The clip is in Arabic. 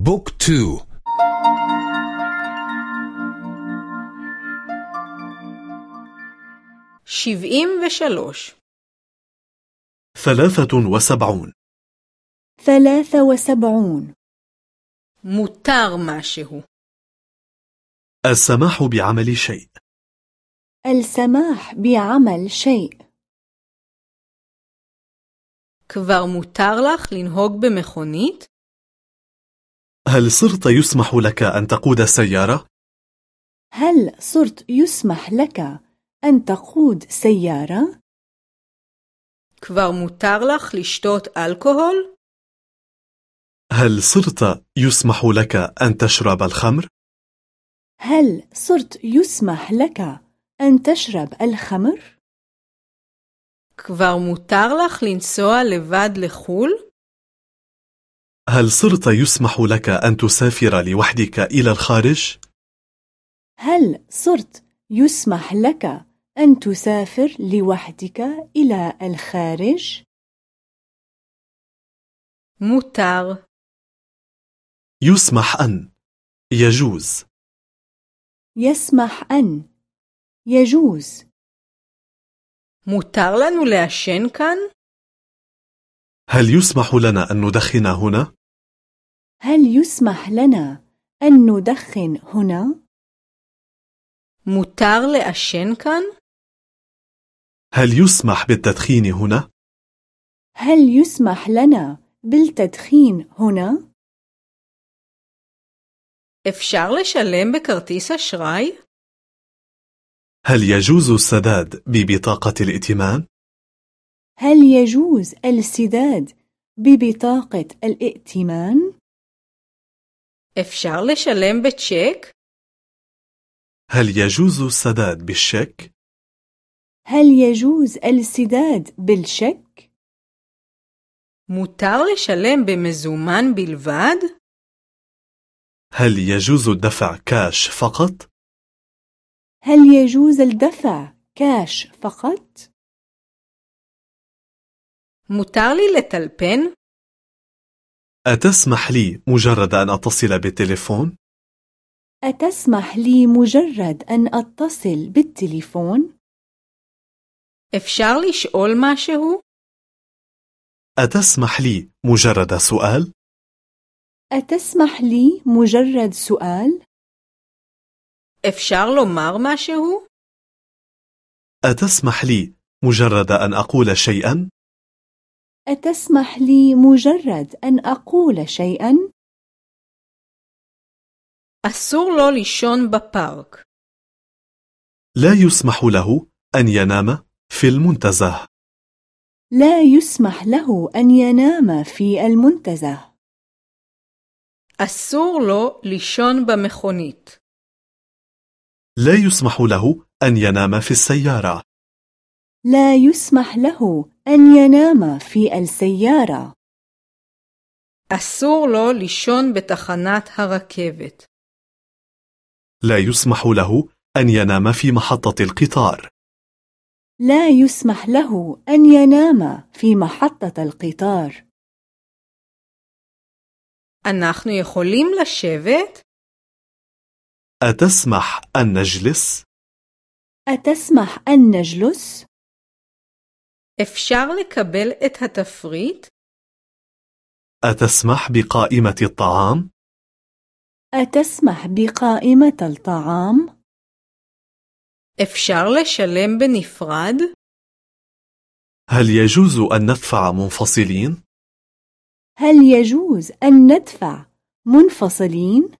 بوك تو שבעים ושלוש ثلاثة وسبعون ثلاثة وسبعون מותר משהו. السماح بعمل شيء السماح بعمل شيء כבר מותר לך לנהוג במכונית? هل صرت يسمح لك أن تقود سيارة؟ هل صرت يسمح لك أن تقود سيارة؟ כבר מותר לך לשתות אלכוהול? هل صرت يسمح لك أن تشرب الخمر؟ هل صرت يسمح لك أن تشرب الخمر؟ כבר מותר לך לנסוע לבד לחו"ל? هل صرت يسمح لك أن تسافر لوحدك إلى الخارج؟ هل صرت يسمح لك أن تسافر لوحدك إلى الخارج؟ متاغ يسمح أن يجوز يسمح أن يجوز متاغ لنا لاشين كان؟ هل يسمح لنا أن ندخن هنا؟ هل يسمح لنا أن ندخن هنا؟ מותר לעשן כאן? هل يسمح بالتدخين هنا؟ هل يسمح لنا بالتدخين هنا؟ אפשר לשלם בכרטיס אשראי? هل يجوز السداد ببطاقة الائتمان؟ هل يجوز السداد ببطاقة الائتمان؟ אפשר לשלם בצ'ק? هل يجوز السداد بالشيك؟ هل يجوز السداد بالشك؟ מותר לשלם במזומן בלבד? هل يجوز الدفع كاش فقط؟ هل يجوز الدفع كاش فقط؟ מותר לי לטלפן? أتسمح لي مجرد أن أتصل بالتليفون؟ أتسمح لي مجرد أن أتصل بالتليفون؟ אפשר לשאול משהו? أتسمح لي مجرد سؤال؟ أتسمح لي مجرد سؤال؟ אפשר לומר משהו? أتسمح لي مجرد أن أقول شيئا؟ أتسمح لي مجرد أن أقول شيئا؟ אסור לו לישון בפארק. لا يسمح له أن ينام في المنتزه لا يسمح له أن ينام في المنتزه אסור לו לישון במכונית. لا يسمح له أن ينام في السيارة لا يسمح له أن ينام في السيارة אסור לו לישון בתחנת הרכבת. لا يسمح له أن ينام في محطة القطار لا يسمح له أن ينام في محطة القطار אנחנו יכולים לשבת? أتسمح أن نجلس؟ أتسمح أن نجلس؟ אפשר לקבל את התפריט? أتسمح بقائمة الطعام؟ أتسمح بقائمة الطعام؟ אפשר לשלם בנפרד? هل يجوز أن ندفع منفصلين؟ هل يجوز أن ندفع منفصلين؟